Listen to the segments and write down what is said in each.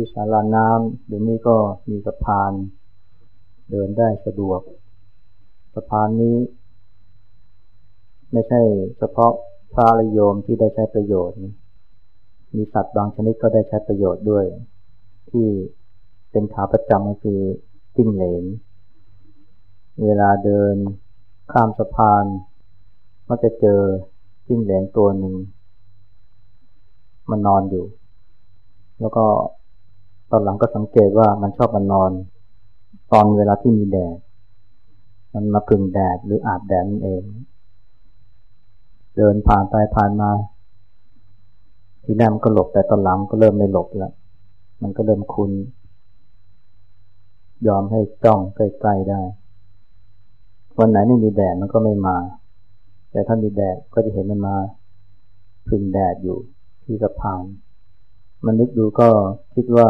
ที่สาราน้ำเดี๋ยวนี้ก็มีสะพาน เดินได้สะดวก สะพานนี้ ไม่ใช่เฉพาะพระรโยมที่ได้ใช้ประโยชน์ มีสัตว์บางชนิดก็ได้ใช้ประโยชน์ด้วย ที่เป็นขาประจำก็คือจิ้งเหลน เวลาเดินข้ามสะพานก็จะเจอจิ้งเหลนตัวหนึ่งมันนอนอยู่ แล้วก็ ตอนหลังก็สังเกตว่ามันชอบมันนอน ตอนเวลาที่มีแดด มันมาพึ่งแดดหรืออาบแดดนั่นเอง เดินผ่านไปผ่านมา ทีแรกมันก็หลบแต่ตอนหลังก็เริ่มไม่หลบแล้ว มันก็เริ่มคุ้นยอมให้จ้องใกล้ๆได้ วันไหนไม่มีแดดมันก็ไม่มา แต่ถ้ามีแดดก็จะเห็นมันมาพึ่งแดดอยู่ที่สะพาน มันนึกดูก็คิดว่า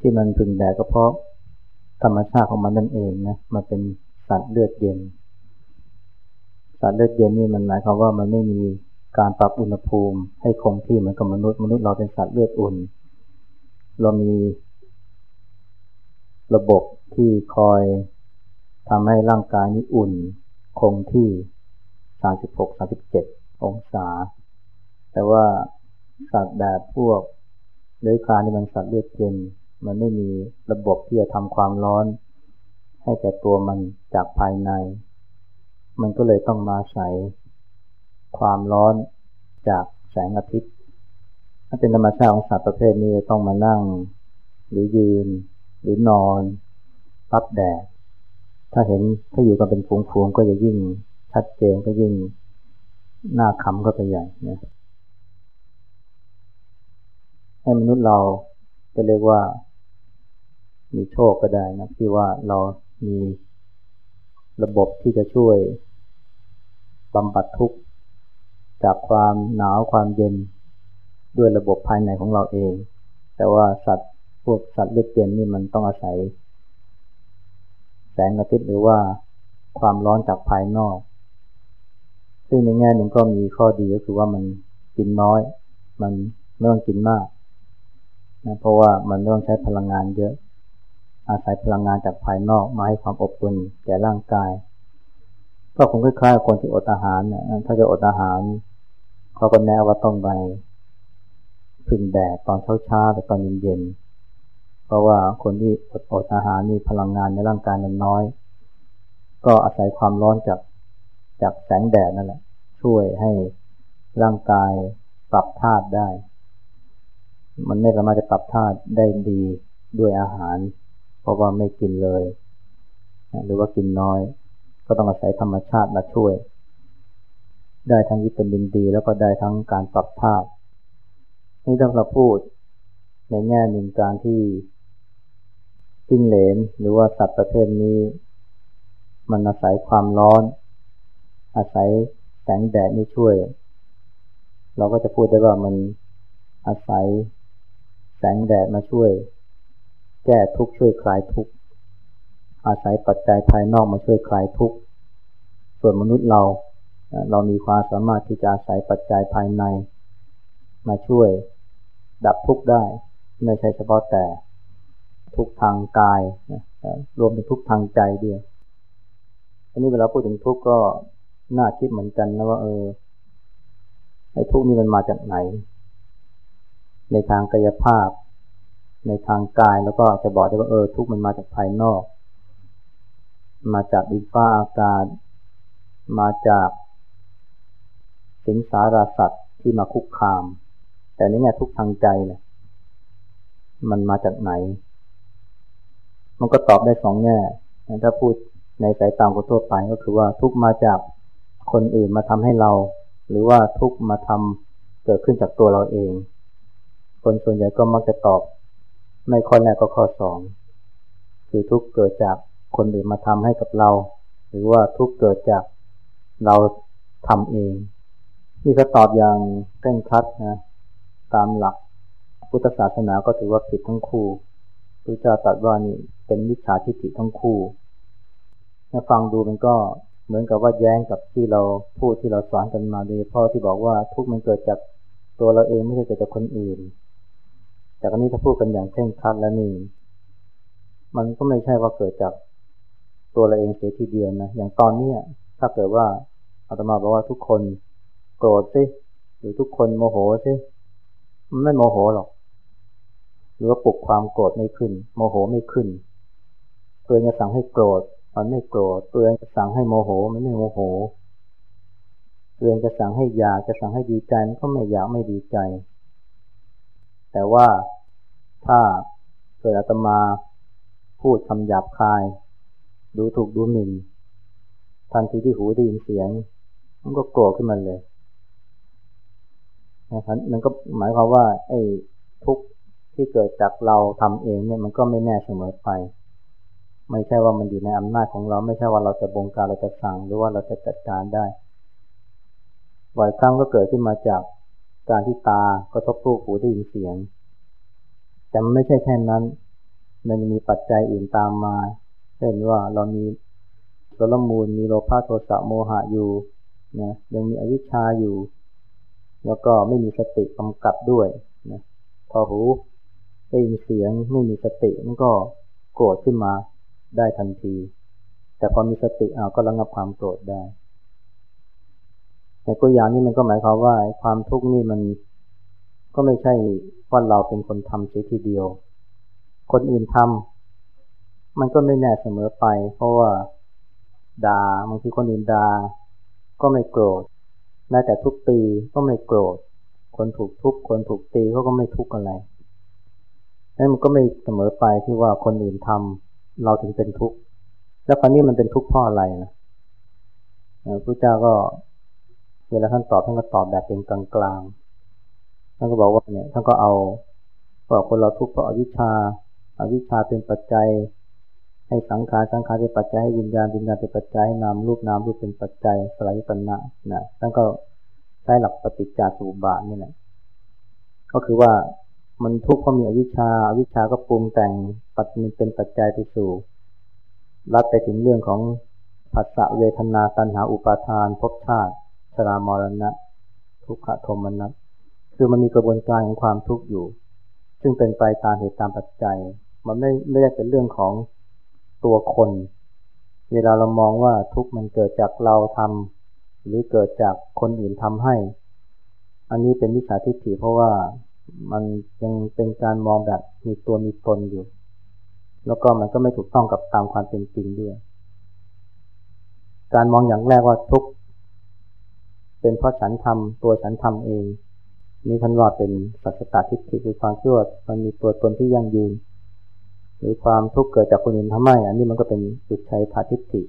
ที่มันพึ่งแดดก็เพราะธรรมชาติของมันนั่นเองนะมันเป็นสัตว์เลือดเย็น สัตว์เลือดเย็นนี่มันหมายความว่ามันไม่มีการปรับอุณหภูมิให้คงที่เหมือนกับมนุษย์มนุษย์เราเป็นสัตว์เลือดอุ่น เรามี ระบบที่คอยทำให้ร่างกายนี้อุ่น คงที่ 36-37 องศา แต่ว่า สัตว์แบบพวกเลื้อยคลานนี่มันสัตว์เลือดเย็น มันไม่มีระบบที่จะทำความร้อน ให้แก่ตัวมันจากภายใน มันก็เลยต้องมาใส่ความร้อนจากแสงอาทิตย์ ถ้าเป็นธรรมชาติของสัตว์ประเภทนี้ต้องมานั่ง หรือยืน หรือนอนรับแดด ถ้าเห็นถ้าอยู่กันเป็นฝูงๆก็จะยิ่งชัดเจนก็ยิ่งหน้าคำก็ไปใหญ่นะ ให้มนุษย์เราจะเรียกว่า มีโชคก็ได้นะที่ว่าเรามีระบบที่จะช่วยบำบัดทุกข์จากความหนาวความเย็นด้วยระบบภายในของเราเอง แต่ว่าสัตว์พวกสัตว์เลือดเย็นนี่มันต้องอาศัย แสงอาทิตย์หรือว่าความร้อนจากภายนอก ซึ่งในแง่หนึ่งก็มีข้อดีก็คือว่ามันกินน้อย มันไม่ต้องกินมาก นะเพราะว่ามันต้องใช้พลังงานเยอะ อาศัยพลังงานจากภายนอกมาให้ความอบอุ่นแก่ร่างกาย ก็คงคล้ายๆคนที่อดอาหารนะถ้าจะอดอาหารเขาก็แนะว่าต้องไปพึ่งแดดตอนเช้าๆหรือตอนเย็นๆเพราะว่าคนที่อดอดอาหารนี่พลังงานในร่างกายมันน้อย ก็อาศัยความร้อนจากจากแสงแดดนั่นแหละ ช่วยให้ร่างกายปรับธาตุได้ มันไม่สามารถจะปรับธาตุได้ดีด้วยอาหาร เพราะว่าไม่กินเลย หรือว่ากินน้อย ก็ต้องอาศัยธรรมชาติมาช่วย ได้ทั้งวิตามินดี แล้วก็ได้ทั้งการปรับธาตุนี่ต้องเราพูดในแง่หนึ่งการที่จิ้งเหลนหรือว่าสัตว์ประเภทนี้ มันอาศัยความร้อน อาศัยแสงแดดนี่ช่วย เราก็จะพูดได้ว่ามันอาศัย งแดดมาช่วย แก้ทุกข์ช่วยคลายทุกข์อาศัยปัจจัยภายนอกมาช่วยคลายทุกข์ส่วนมนุษย์เราเรามีความสามารถที่จะอาศัยปัจจัยภายใน มาช่วยดับทุกข์ได้ ไม่ใช่เฉพาะแต่ทุกทางกายรวมถึงทุกทางใจด้วยอันนี้เวลาพูดถึงทุกข์ก็น่าคิดเหมือนกันนะว่าเออไอ้ทุกข์นี่มันมาจากไหน ในทางกายภาพ ในทางกายแล้วก็จะบอกได้ว่าเออทุกมันมาจากภายนอก มาจากดินฟ้าอากาศ มาจากสิงสาราสัตว์ที่มาคุกคาม แต่ในแง่ทุกทางใจเนี่ยมันมาจากไหน มันก็ตอบได้สองแง่ถ้าพูดในสายตาคนทั่วไปก็คือว่าทุกมาจากคนอื่นมาทำให้เรา หรือว่าทุกมาทำเกิดขึ้นจากตัวเราเอง คนส่วนใหญ่ก็มักจะตอบ ไม่ข้อแรกก็ข้อสองคือทุกเกิดจากคนอื่นมาทำให้กับเรา หรือว่าทุกเกิดจากเราทำเอง นี่ก็ตอบอย่างเคร่งครัดนะตามหลักพุทธศาสนาก็ถือว่าผิดทั้งคู่พระเจ้าตรัสว่านี่เป็นมิจฉาทิฏฐิทั้งคู่ถ้าฟังดูมันก็เหมือนกับว่าแย้งกับที่เราพูดที่เราสอนกันมาโดยเฉพาะที่บอกว่าทุกมันเกิดจากตัวเราเองไม่ใช่เกิดจากคนอื่น แต่กรณีถ้าพูดกันอย่างเคร่งครัดแล้วนี่ มันก็ไม่ใช่ว่าเกิดจากตัวเราเองเสียทีเดียวนะ อย่างตอนนี้ถ้าเกิดว่าอาตมาบอกว่าทุกคนโกรธสิหรือทุกคนโมโหสิมันไม่โมโหหรอก หรือว่าปลุกความโกรธไม่ขึ้น โมโหไม่ขึ้น ตัวเองจะสั่งให้โกรธมันไม่โกรธตัวเองจะสั่งให้โมโหมันไม่โมโหตัวเองจะสั่งให้อยากจะสั่งให้ดีใจมันก็ไม่อยากไม่ดีใจ แต่ว่าถ้าเกิดอาตมาพูดคำหยาบคาย ดูถูกดูหมิ่นทันทีที่หูได้ยินเสียง มันก็โกรธขึ้นมาเลยนะครับมันก็หมายความว่า ไอ้ทุกข์ที่เกิดจากเราทำเองเนี่ยมันก็ไม่แน่เสมอไป ไม่ใช่ว่ามันอยู่ในอำนาจของเรา ไม่ใช่ว่าเราจะบงการเราจะสั่งหรือว่าเราจะจัดการได้บ่อยครั้งก็เกิดขึ้นมาจาก การที่ตากระทบรูปหูได้ยินเสียง แต่มันไม่ใช่แค่นั้น มันมีปัจจัยอื่นตามมา เช่นว่าเรามีโสลมูล มีโลภะโทสะโมหะอยู่นะยังมีอวิชชาอยู่ แล้วก็ไม่มีสติกำกับด้วยนะพอหูได้ยินเสียงไม่มีสติมันก็โกรธขึ้นมาได้ทันที แต่พอมีสติเอาก็ระงับความโกรธได้ ในตัวอย่างนี้มันก็หมายความว่าความทุกข์นี่มันก็ไม่ใช่ว่าเราเป็นคนทำเสียทีเดียว คนอื่นทำมันก็ไม่แน่เสมอไป เพราะว่าด่าบางทีคนอื่นด่าก็ไม่โกรธแม้แต่ทุกตีก็ไม่โกรธ คนถูกทุบคนถูกตีเขาก็ไม่ทุกข์อะไรนั่นมันก็ไม่เสมอไปที่ว่าคนอื่นทำเราถึงเป็นทุกข์ แล้วคราวนี้มันเป็นทุกข์เพราะอะไรนะพระเจ้าก็ เวลาท่านตอบท่านก็ตอบแบบเป็นกลางๆท่านก็บอกว่าเนี่ยท่านก็เอาบอกคนเราทุกข์เพราะอวิชชาอาวิชชาเป็นปัจจัย ให้สังขารสังขารเป็นปัจจัยให้วิญญาณวิญญาณเป็นปัจจัยให้นามรูปนามรูปเป็นปัจจัยสลายปัญญานะท่านก็ใช้หลักปฏิจจสมุปบาทนี่แหละก็คือว่ามันทุกข์เพราะมีอวิชชาอวิชชาก็ปรุงแต่งปัจมันเป็นปัจจัยไปสู่รับไปถึงเรื่องของผัสสะเวทนาตัณหาอุปาทานภพชาติ ชรามรณะ ทุกขโทมนัสคือมันมีกระบวนการของความทุกข์อยู่ ซึ่งเป็นไปตามเหตุตามปัจจัย มันไม่ไม่ได้เป็นเรื่องของตัวคน เวลาเรามองว่าทุกข์มันเกิดจากเราทำหรือเกิดจากคนอื่นทำให้ อันนี้เป็นวิชาทิฏฐิเพราะว่ามันยังเป็นการมองแบบมีตัวมีตนอยู่ แล้วก็มันก็ไม่ถูกต้องกับตามความเป็นจริงด้วย การมองอย่างแรกว่าทุก เป็นเพราะฉันทำตัวฉันทำเอง นี่ท่านว่าเป็นสัจตทิฏฐิคือความเชื่อมันมีตัวตนที่ยั่งยืน หรือความทุกข์เกิดจากคนอื่นทำไมอันนี้มันก็เป็นจุดชัยพาทิฏฐิ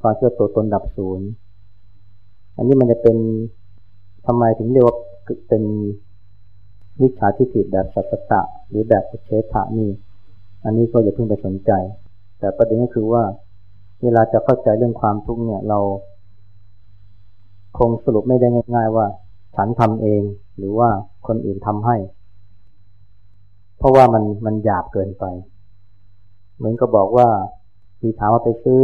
ความเชื่อตัวตนดับศูนย์อันนี้มันจะเป็นทำไมถึงเรียกว่าเป็นวิชาทิฏฐิแบบสัจตะ หรือแบบเชษฐานี่ อันนี้ก็อย่าเพิ่งไปสนใจ แต่ประเด็นก็คือว่า เวลาจะเข้าใจเรื่องความทุกข์เนี่ยเรา คงสรุปไม่ได้ง่ายๆว่า ฉันทำเองหรือว่าคนอื่นทำให้ เพราะว่ามันมันหยาบเกินไป เหมือนกับอกว่ามีถามว่าไปซื้อ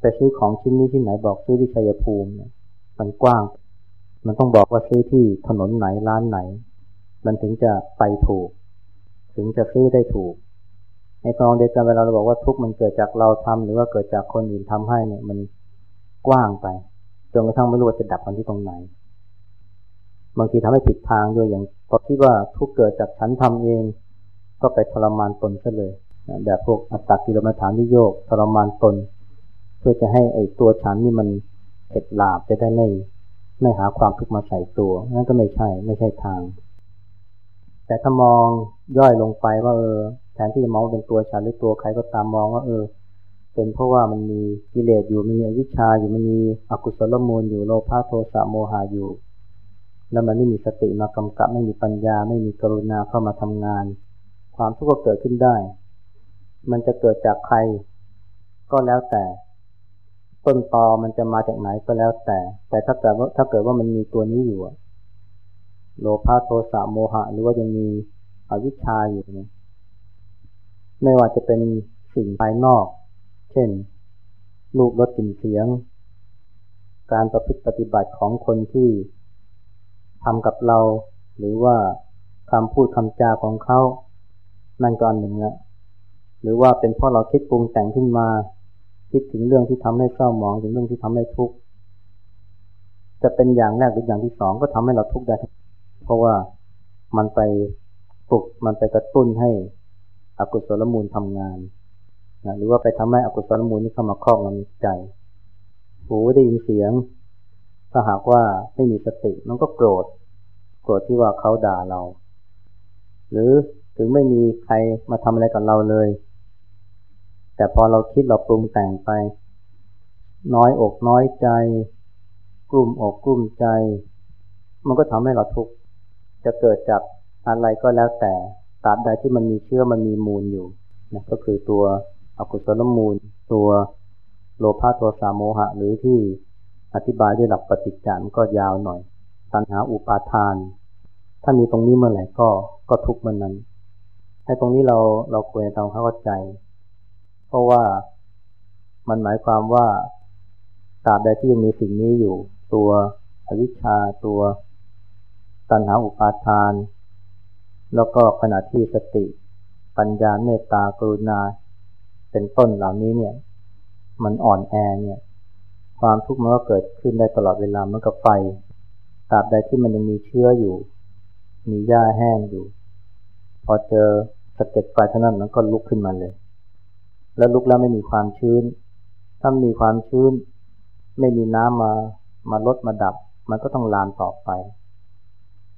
ไปซื้อของชิ้นนี้ที่ไหนบอกซื้อที่ชัยภูมิมันกว้าง มันต้องบอกว่าซื้อที่ถนนไหนร้านไหน มันถึงจะไปถูก ถึงจะซื้อได้ถูกในตอนเดียวกันเวลาเราบอกว่าทุกมันเกิดจากเราทำหรือว่าเกิดจากคนอื่นทำให้เนี่ยมันกว้างไป จนกระทั่งไม่รู้ว่าจะดับมันที่ตรงไหน บางทีทำให้ผิดทางด้วยอย่างพอคิดว่าทุกเกิดจากฉันทำเอง ก็ไปทรมานตนซะเลยแบบพวกอัตตกิลมัฐานิโยกทรมานตน เพื่อจะให้ไอ้ตัวฉันนี่มันเข็ดหลาบจะได้ไม่ไม่หาความทุกข์มาใส่ตัวนั่นก็ไม่ใช่ไม่ใช่ทาง แต่ถ้ามองย่อยลงไปว่าเออแทนที่จะมองเป็นตัวฉันหรือตัวใครก็ตามมองว่าเออ เป็นเพราะว่ามันมีกิเลสอยู่มันมีอวิชชาอยู่มันมีอกุศลมูลอยู่โลภะโทสะโมหะอยู่ แล้วมันไม่มีสติมากำกับไม่มีปัญญา ไม่มีกรุณาเข้ามาทำงาน ความทุกข์ก็เกิดขึ้นได้ มันจะเกิดจากใคร ก็แล้วแต่ ต้นตอมันจะมาจากไหนก็แล้วแต่ แต่ถ้าเกิดว่าถ้าเกิดว่ามันมีตัวนี้อยู่โลภะโทสะโมหะ หรือว่ายังมีอวิชชาอยู่เนี่ยไม่ว่าจะเป็นสิ่งภายนอก เช่น รูปรสกลิ่นเสียง การประพฤติปฏิบัติของคนที่ทำกับเรา หรือว่าคำพูดคำจาของเขา นั่นก็อันหนึ่งละหรือว่าเป็นเพราะเราคิดปรุงแต่งขึ้นมา คิดถึงเรื่องที่ทำให้เศร้าหมองถึงเรื่องที่ทำให้ทุกข์จะเป็นอย่างแรกหรืออย่างที่สองก็ทำให้เราทุกข์ได้ เพราะว่ามันไปปลุกมันไปกระตุ้นให้อกุศลมูลทำงาน นะหรือว่าไปทำให้อกุศลมูลนี้เข้ามาครอบงำใจหูได้ยินเสียง ถ้าหากว่าไม่มีสติมันก็โกรธ โกรธที่ว่าเขาด่าเรา หรือถึงไม่มีใครมาทำอะไรกับเราเลย แต่พอเราคิดเราปรุงแต่งไป น้อยอกน้อยใจ กลุ่มอกกลุ่มใจ มันก็ทำให้เราทุกข์จะเกิดจากอะไรก็แล้วแต่ตราบใดที่มันมีเชื้อมันมีมูลอยู่นะก็คือตัว อกุศลมูล ตัวโลภะตัวสาโมหะ หรือที่อธิบายด้วยหลักปฏิจจานก็ยาวหน่อย ตัณหาอุปาทาน ถ้ามีตรงนี้เมื่อไหร่ก็ก็ทุกเมื่อนนั้นให้ตรงนี้เราเราควรจะทำเข้าใจ เพราะว่ามันหมายความว่าตราบใดที่ยังมีสิ่งนี้อยู่ ตัวอวิชชาตัว ตัณหาอุปาทาน แล้วก็ขณะที่สติ ปัญญาเมตตากรุณา เป็นต้นเหล่านี้เนี่ย มันอ่อนแอเนี่ย ความทุกข์มันก็เกิดขึ้นได้ตลอดเวลาเมื่อกับไฟตราบใดที่มันยังมีเชื้ออยู่ มีหญ้าแห้งอยู่ พอเจอสะเก็ดไฟเท่านั้นมันก็ลุกขึ้นมาเลย แล้วลุกแล้วไม่มีความชื้น ถ้ามีความชื้น ไม่มีน้ำมามาลดมาดับ มันก็ต้องลามต่อไป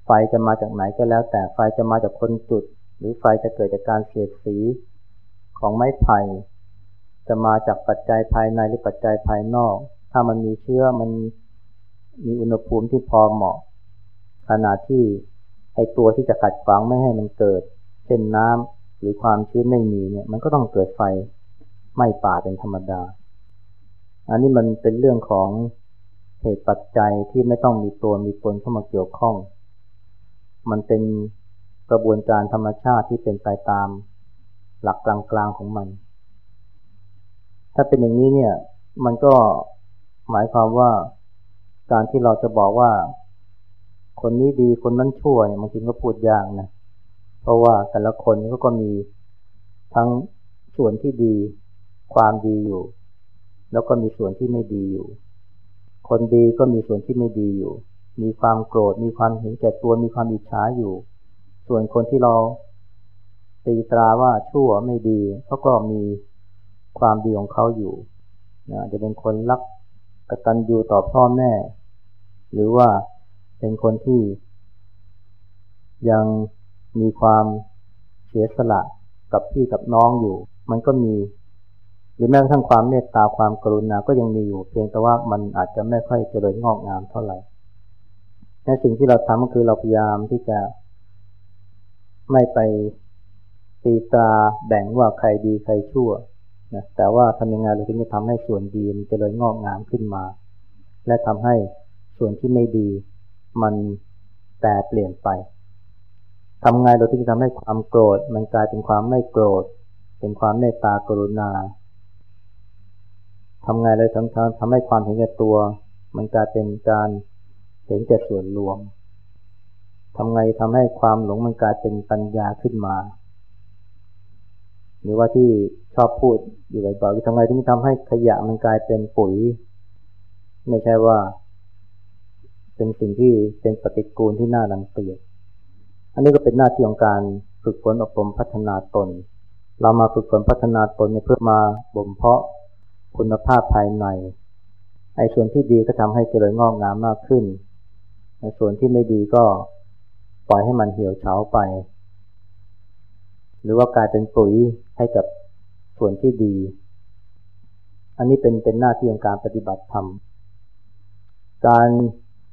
ไฟจะมาจากไหนก็แล้ว แต่ไฟจะมาจากคนจุด หรือไฟจะเกิดจากการเสียดสี ของไม้ไผ่จะมาจากปัจจัยภายในหรือปัจจัยภายนอก ถ้ามันมีเชื้อมันมีอุณหภูมิที่พอเหมาะ ขณะที่ไอตัวที่จะขัดขวางไม่ให้มันเกิด เช่นน้ำหรือความชื้นไม่มีเนี่ยมันก็ต้องเกิดไฟไหม้ป่าเป็นธรรมดา อันนี้มันเป็นเรื่องของเหตุปัจจัยที่ไม่ต้องมีตัวมีตนเข้ามาเกี่ยวข้อง มันเป็นกระบวนการธรรมชาติที่เป็นไปตาม หลักกลางๆของมัน ถ้าเป็นอย่างนี้เนี่ย มันก็หมายความว่าการที่เราจะบอกว่า คนนี้ดีคนนั้นชั่วเนี่ยบางทีก็พูดยากนะ เพราะว่าแต่ละคนก็ก็มีทั้งส่วนที่ดีความดีอยู่ แล้วก็มีส่วนที่ไม่ดีอยู่ คนดีก็มีส่วนที่ไม่ดีอยู่ มีความโกรธ มีความเห็นแก่ตัว มีความอิจฉาอยู่ ส่วนคนที่เรา ตีตราว่าชั่วไม่ดีเขาก็มีความดีของเขาอยู่นะจะเป็นคนรักกตัญญูต่อพ่อแม่ หรือว่าเป็นคนที่ ยังมีความเสียสละกับพี่กับน้องอยู่ มันก็มี หรือแม้กระทั่งความเมตตาความกรุณาก็ยังมีอยู่ เพียงแต่ว่ามันอาจจะไม่ค่อยเจริญงอกงามเท่าไหร่ในสิ่งที่เราทำก็คือเราพยายามที่จะไม่ไป ตีตาแบ่งว่าใครดีใครชั่วนะแต่ว่าทำยังไงเราถึงจะทำให้ส่วนดีมันเจริญงอกงามขึ้นมา และทำให้ส่วนที่ไม่ดีมันแปรเปลี่ยนไปทำไงเราถึงจะทำให้ความโกรธ มันกลายเป็นความไม่โกรธ เป็นความเมตตากรุณาทำไงเลยทำทำทำให้ความเห็นแก่ตัว มันกลายเป็นการเห็นแก่ส่วนรวมทำไงทำให้ความหลงมันกลายเป็นปัญญาขึ้นมา หรือว่าที่ชอบพูดอยู่บ่อยๆทำไงถึงทำให้ขยะมันกลายเป็นปุ๋ย ไม่ใช่ว่า เป็นสิ่งที่เป็นปฏิกูลที่น่ารังเกียจอันนี้ก็เป็นหน้าที่ของการฝึกฝนอบรมพัฒนาตน เรามาฝึกฝนพัฒนาตนเพื่อมาบ่มเพาะคุณภาพภายใน ไอ้ส่วนที่ดีก็ทำให้เจริญงอกงามมากขึ้นไอ้ส่วนที่ไม่ดีก็ปล่อยให้มันเหี่ยวเฉาไป หรือว่ากลายเป็นปุ๋ยให้กับส่วนที่ดี อันนี้เป็นเป็นหน้าที่ของการปฏิบัติธรรม การ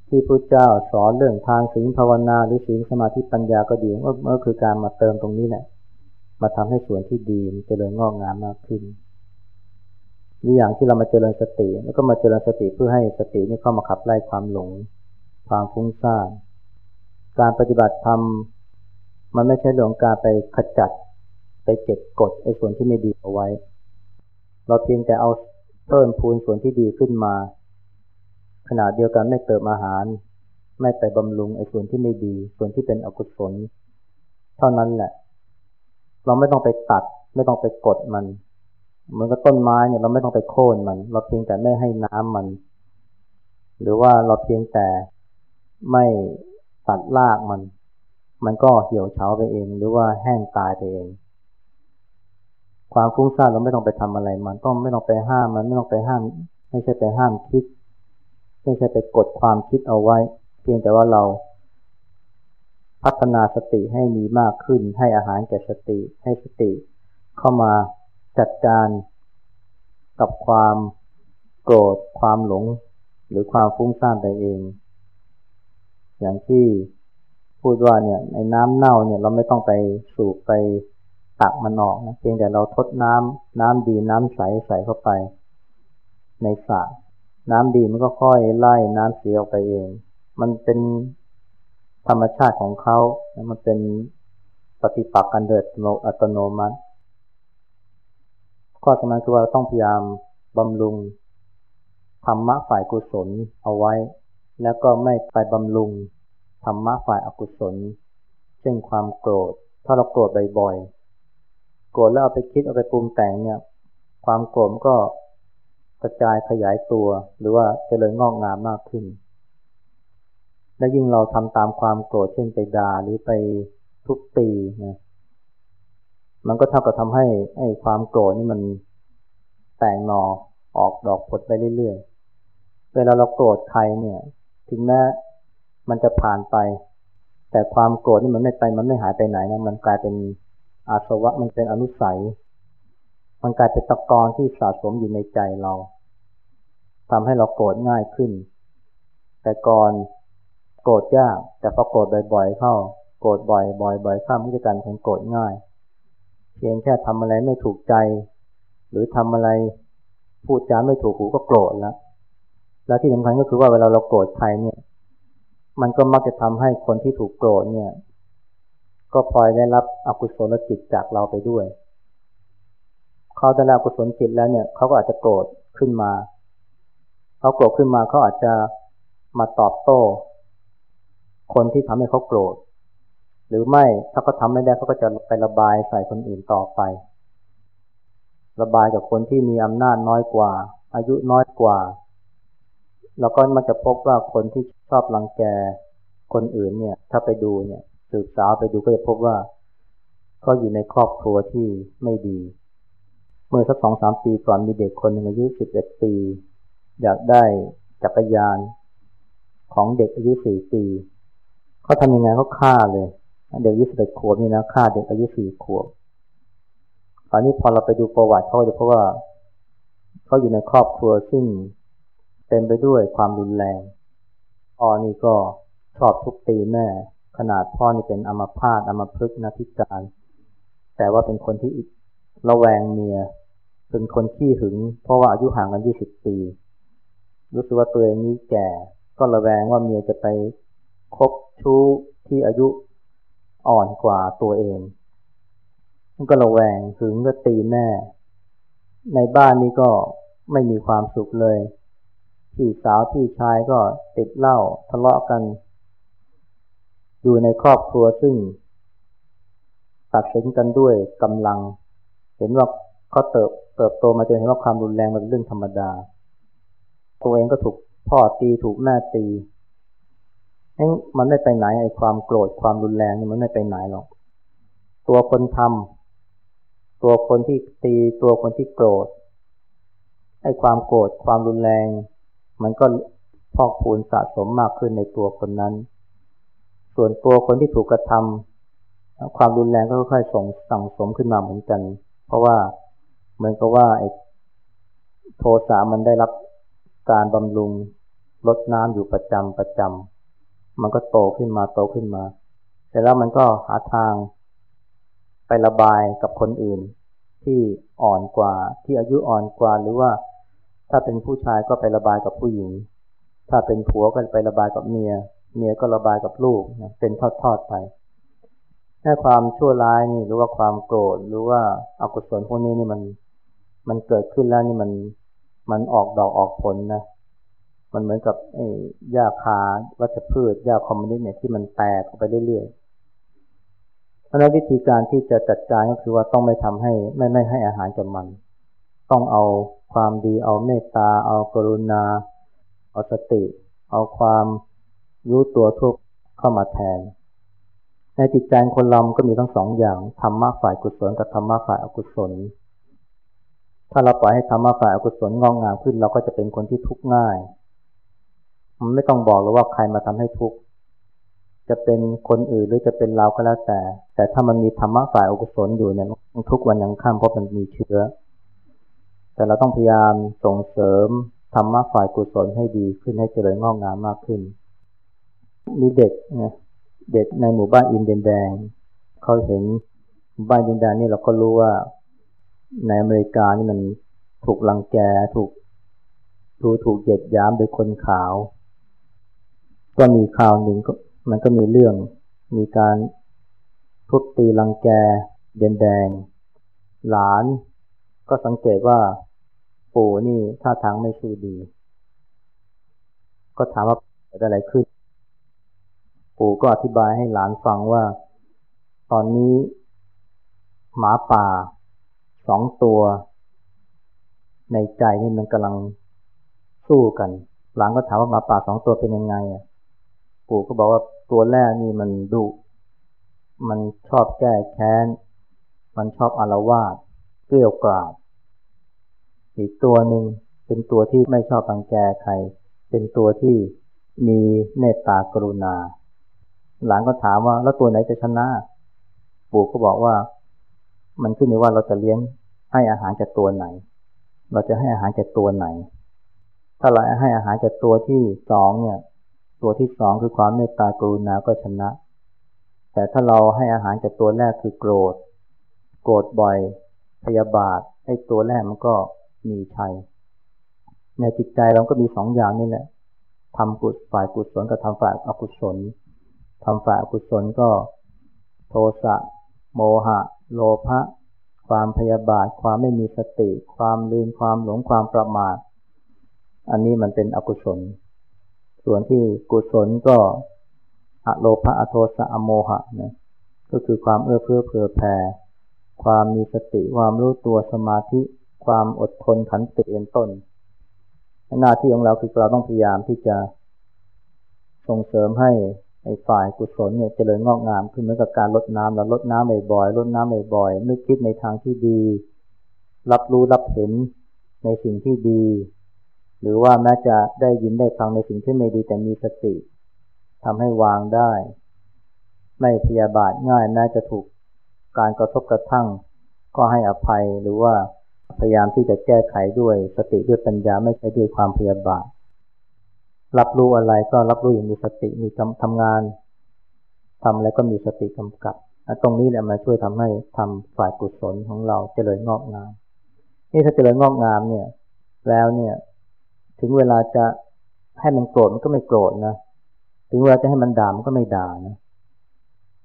ที่พระเจ้าสอนเรื่องทางศีลภาวนาหรือศีลสมาธิปัญญาก็ดีก็คือการมาเติมตรงนี้แหละ มาทำให้ส่วนที่ดีเจริญงอกงามมากขึ้นนี่อย่างที่เรามาเจริญสติ แล้วก็มาเจริญสติเพื่อให้สตินี่เข้ามาขับไล่ความหลง ความฟุ้งซ่านการปฏิบัติธรรม มันไม่ใช่เรื่องการไปขจัดไปเก็บกดไอ้ส่วนที่ไม่ดีเอาไว้ เราเพียงแต่เอาเพิ่มพูนส่วนที่ดีขึ้นมาขณะเดียวกันไม่เติมอาหาร ไม่ไปบำรุงไอ้ส่วนที่ไม่ดี ส่วนที่เป็นอกุศล เท่านั้นแหละ เราไม่ต้องไปตัด ไม่ต้องไปกดมันเหมือนกับต้นไม้เนี่ยเราไม่ต้องไปโค่นมัน เราเพียงแต่ไม่ให้น้ำมัน หรือว่าเราเพียงแต่ไม่ตัดรากมัน มันก็เหี่ยวเฉาไปเอง หรือว่าแห้งตายไปเอง ความฟุ้งซ่านเราไม่ต้องไปทำอะไร มันต้องไม่ต้องไปห้ามมันไม่ต้องไปห้าม ไม่ใช่ไปห้ามคิด ไม่ใช่ไปกดความคิดเอาไว้ เพียงแต่ว่าเรา พัฒนาสติให้มีมากขึ้น ให้อาหารแก่สติ ให้สติ เข้ามาจัดการกับความโกรธความหลง หรือความฟุ้งซ่านไปเอง อย่างที่ พูดว่าเนี่ยในน้ำเน่าเนี่ยเราไม่ต้องไปสูบไปตักมันออกนะเพียงแต่เราทดน้ำน้ำดีน้ำใสใส่เข้าไป ในสระน้ำดีมันก็ค่อยไล่น้ำเสียออกไปเอง มันเป็นธรรมชาติของเขามันเป็นปฏิปักษ์กันโดยอัตโนมัติข้อสำคัญคือว่าต้องพยายามบำรุงธรรมะฝ่ายกุศลเอาไว้ แล้วก็ไม่ไปบำรุง ธรรมะฝ่ายอกุศล เช่นความโกรธ ถ้าเราโกรธบ่อยๆ โกรธแล้วเอาไปคิดเอาไปปรุงแต่งเนี่ย ความโกรธก็กระจายขยายตัว หรือว่าจเจริญงอกงามมากขึ้น และยิ่งเราทำตามความโกรธเช่นไปด่าหรือไปทุบตีนะมันก็เท่ากับทำให้ไอ้ความโกรธนี่มันแตกหนอออกดอกผลไปเรื่อยๆ เวลาเราโกรธใครเนี่ย ถึงแม้ มันจะผ่านไป แต่ความโกรธนี่มันไม่ไป มันไม่หายไปไหนนะ มันกลายเป็นอาสวะ มันเป็นอนุสัย มันกลายเป็นตะกอนที่สะสมอยู่ในใจเราทำให้เราโกรธง่ายขึ้น แต่ก่อนโกรธยาก แต่พอโกรธบ่อย ๆ เข้า โกรธบ่อยๆบ่อยๆเข้ามันจะกลายเป็นโกรธง่าย เพียงแค่ทำอะไรไม่ถูกใจ หรือทำอะไรพูดจาไม่ถูกหูก็โกรธแล้ว แล้วที่สำคัญก็คือว่าเวลาเราโกรธใครเนี่ย มันก็มักจะทำให้คนที่ถูกโกรธเนี่ย ก็พลอยได้รับอกุศลจิตจากเราไปด้วย เขาได้รับอกุศลจิตแล้วเนี่ยเขาก็อาจจะโกรธขึ้นมาเขาโกรธขึ้นมาเขาอาจจะมาตอบโต้ คนที่ทำให้เขาโกรธ หรือไม่ถ้าเขาทาไม่ได้เขาก็จะไประบายใส่คนอื่นต่อไประบายกับคนที่มีอำนาจน้อยกว่า อายุน้อยกว่า แล้วก็มันจะพบว่าคนที่ ชอบรังแกคนอื่นเนี่ย ถ้าไปดูเนี่ยสืบสาวไปดูก็จะพบว่าเขาอยู่ในครอบครัวที่ไม่ดี เมื่อสักสองสามปีก่อนมีเด็กคนหนึ่งอายุสิบเอ็ดปี อยากได้จักรยานของเด็กอายุสี่ปีเขาทำยังไงเขาฆ่าเลย เด็กอายุสิบเอ็ดขวบนี่นะฆ่าเด็กอายุสี่ขวบตอนนี้พอเราไปดูประวัติเขาจะพบว่าเขาอยู่ในครอบครัวซึ่งเต็มไปด้วยความรุนแรง พ่อนี่ก็ชอบทุบตีแม่ ขนาดพ่อนี่เป็นอัมพาตอัมพฤกษ์นาพิการ แต่ว่าเป็นคนที่ระแวงเมีย เป็นคนขี้หึง เพราะว่าอายุห่างกันยี่สิบปี รู้สึกว่าตัวเองนี้แก่ ก็ระแวงว่าเมียจะไปคบชู้ที่อายุอ่อนกว่าตัวเอง มันก็ระแวงถึงก็ตีแม่ ในบ้านนี้ก็ไม่มีความสุขเลย พี่สาวพี่ชายก็ติดเหล้าทะเลาะกันอยู่ในครอบครัวซึ่ง ตัดสินกันด้วยกำลัง เห็นว่าเขาเติบเติบโตมาจนเห็นว่าความรุนแรงมันเรื่องธรรมดา ตัวเองก็ถูกพ่อตีถูกแม่ตีมันไม่ไปไหนไอ้ความโกรธความรุนแรงนี่มันไม่ไปไหนหรอก ตัวคนทำตัวคนที่ตีตัวคนที่โกรธไอ้ความโกรธความรุนแรง มันก็พอกพูนสะสมมากขึ้นในตัวคนนั้น ส่วนตัวคนที่ถูกกระทำความรุนแรงก็ค่อยๆส่งสั่งสมขึ้นมาเหมือนกัน เพราะว่าเหมือนกับว่าไอ้โทสะมันได้รับการบำรุงลดน้ำอยู่ประจำประจำมันก็โตขึ้นมาโตขึ้นมา แต่แล้วมันก็หาทาง ไประบายกับคนอื่น ที่อ่อนกว่าที่อายุอ่อนกว่าหรือว่า ถ้าเป็นผู้ชายก็ไประบายกับผู้หญิง ถ้าเป็นผัวก็ไประบายกับเมีย เมียก็ระบายกับลูกเป็นทอดๆไปแค่ความชั่วร้ายนี่หรือว่าความโกรธหรือว่าอากุศลพวกนี้นี่มันมันเกิดขึ้นแล้วนี่มันมันออกดอกออกผลนะ มันเหมือนกับไอ้หญ้าคาวัชพืชหญ้าคอมมิวนิสต์เนี่ยที่มันแตกออกไปเรื่อยๆเพราะนั้นวิธีการที่จะจัดการก็คือว่าต้องไม่ทำให้ไม่ไม่ให้อาหารกับมัน ต้องเอาความดีเอาเมตตา เอากรุณา เอาสติ เอาความรู้ตัวทุกเข้ามาแทน ในจิตใจคนเราก็มีทั้งสองอย่างธรรมะฝ่ายกุศลกับธรรมะฝ่ายอกุศล ถ้าเราปล่อยให้ธรรมะฝ่ายอกุศลงอกงามขึ้นเราก็จะเป็นคนที่ทุกข์ง่าย มันไม่ต้องบอกเลยว่าใครมาทำให้ทุกข์จะเป็นคนอื่นหรือจะเป็นเราก็แล้วแต่ แต่ถ้ามันมีธรรมะฝ่ายอกุศลอยู่เนี่ยทุกวันยังข้ามเพราะมันมีเชื้อ แต่เราต้องพยายามส่งเสริมธรรมะฝ่ายกุศลให้ดีขึ้นให้เจริญงอกงามมากขึ้น มีเด็กนะเด็กในหมู่บ้านอินเดียนแดง เขาเห็นหมู่บ้านอินเดียนแดงนี่เราก็รู้ว่าในอเมริกานี่มันถูกลังแกถูกดูถูกเหยียดย้ำโดยคนขาว ก็มีข่าวหนึ่งก็มันก็มีเรื่องมีการทุบตีลังแกเดนแดง หลาน ก็สังเกตว่าปู่นี่ท่าทางไม่สู้ดี ก็ถามว่าเกิดอะไรขึ้น ปู่ก็อธิบายให้หลานฟังว่า ตอนนี้ หมาป่าสองตัว ในใจนี่มันกำลังสู้กัน หลานก็ถามว่าหมาป่าสองตัวเป็นยังไงอะปู่ก็บอกว่าตัวแรกนี่มันดุมันชอบแก้แค้น มันชอบอารวาสเกลี้ยวกราด อีกตัวหนึ่งเป็นตัวที่ไม่ชอบรังแกใคร เป็นตัวที่มีเมตตากรุณา หลานก็ถามว่าแล้วตัวไหนจะชนะ ปู่ก็บอกว่า มันขึ้นอยู่ว่าเราจะเลี้ยงให้อาหารจากตัวไหน เราจะให้อาหารจากตัวไหน ถ้าเราให้อาหารจากตัวที่สองเนี่ย ตัวที่สองคือความเมตตากรุณาก็ชนะ แต่ถ้าเราให้อาหารจากตัวแรกคือโกรธ โกรธบ่อย พยาบาทให้ตัวแรกมันก็ มีชัย ในจิตใจเราก็มีสองอย่างนี่แหละทำกุศฝ่ายกุศลกับทำฝ่ายอกุศลทำฝ่ายอกุศลก็โทสะโมหะ โลภะความพยาบาท ความไม่มีสติ ความลืมความหลงความประมาท อันนี้มันเป็นอกุศล ส่วนที่กุศลก็อโลภะอโทสะอโมหะนะก็คือความเอื้อเฟื้อเผื่อแผ่ความมีสติความรู้ตัวสมาธิ ความอดทนขันติเป็นต้น หน้าที่ของเราคือเราต้องพยายามที่จะส่งเสริมให้ไอ้ฝ่ายกุศลเนี่ยเจริญงอกงามขึ้นเหมือนกับการลดน้ำเราลดน้ำบ่อยๆลดน้ำบ่อยๆนึกคิดในทางที่ดี รับรู้รับเห็นในสิ่งที่ดี หรือว่าแม้จะได้ยินได้ฟังในสิ่งที่ไม่ดีแต่มีสติทำให้วางได้ ไม่พยาบาทง่ายแม้จะถูกการกระทบกระทั่ง ก็ให้อภัยหรือว่า พยายามที่จะแก้ไขด้วยสติด้วยปัญญาไม่ใช่ด้วยความพยาบาท รับรู้อะไรก็รับรู้อย่างมีสติมีทำงานทำอะไรก็มีสติกำกับตรงนี้แหละมาช่วยทำให้ทำฝ่ายกุศลของเราเจริญงอกงาม นี่ถ้าเจริญงอกงามเนี่ย แล้วเนี่ย ถึงเวลาจะให้มันโกรธมันก็ไม่โกรธนะ ถึงเวลาจะให้มันด่ามันก็ไม่ด่านะ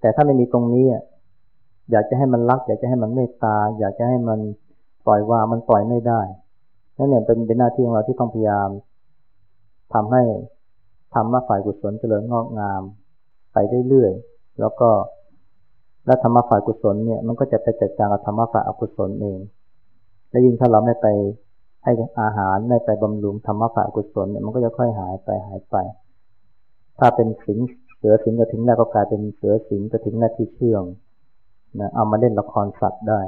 แต่ถ้าไม่มีตรงนี้อยากจะให้มันรัก อยากจะให้มันเมตตา อยากจะให้มัน ปล่อยวางมันปล่อยไม่ได้นั่นเนี่ยเป็นเป็นหน้าที่ของเราที่ต้องพยายามทำให้ทำมาฝ่ายกุศลเจริญงอกงาม ไปเรื่อยๆแล้วก็และธรรมะฝ่ายกุศลเนี่ยมันก็จะไปจัดการกับธรรมะฝ่ายอกุศลเอง และยิ่งถ้าเราไม่ไปให้อาหารไม่ไปบำรุงธรรมะฝ่ายกุศลเนี่ยมันก็จะค่อยหายไปหายไป ถ้าเป็นสิงเสือสิงกระถิงแรกก็กลายเป็นเสือสิงกระถิงแรกที่เชื่องนะเอามาเล่นละครสัตว์ได้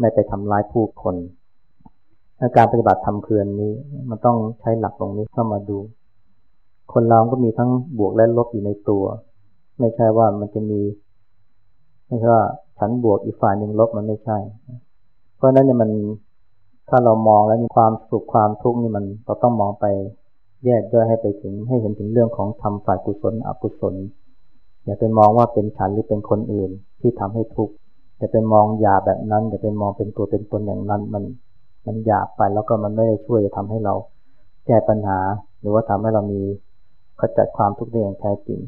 ไม่ไปทำร้ายผู้คนการปฏิบัติธรรมคืนนี้ มันต้องใช้หลักตรงนี้เข้ามาดู คนเราก็มีทั้งบวกและลบอยู่ในตัว ไม่ใช่ว่ามันจะมี ไม่ใช่ว่าฉันบวกอีกฝ่ายหนึ่งลบมันไม่ใช่ เพราะนั้นเนี่ยมันถ้าเรามองแล้วมีความสุขความทุกข์นี่มันเราต้องมองไปแยกย่อยให้ไปถึงให้เห็นถึงเรื่องของทำฝ่ายกุศลอกุศล อย่าไปมองว่าเป็นฉันหรือเป็นคนอื่นที่ทำให้ทุกข์ จะไปมองหยาแบบนั้นจะไปมองเป็นตัวเป็นตนอย่างนั้น มันมันหยาบไปแล้วก็มันไม่ได้ช่วยจะทำให้เราแก้ปัญหา หรือว่าทำให้เรามีขจัดความทุกข์ได้อย่างแท้จริง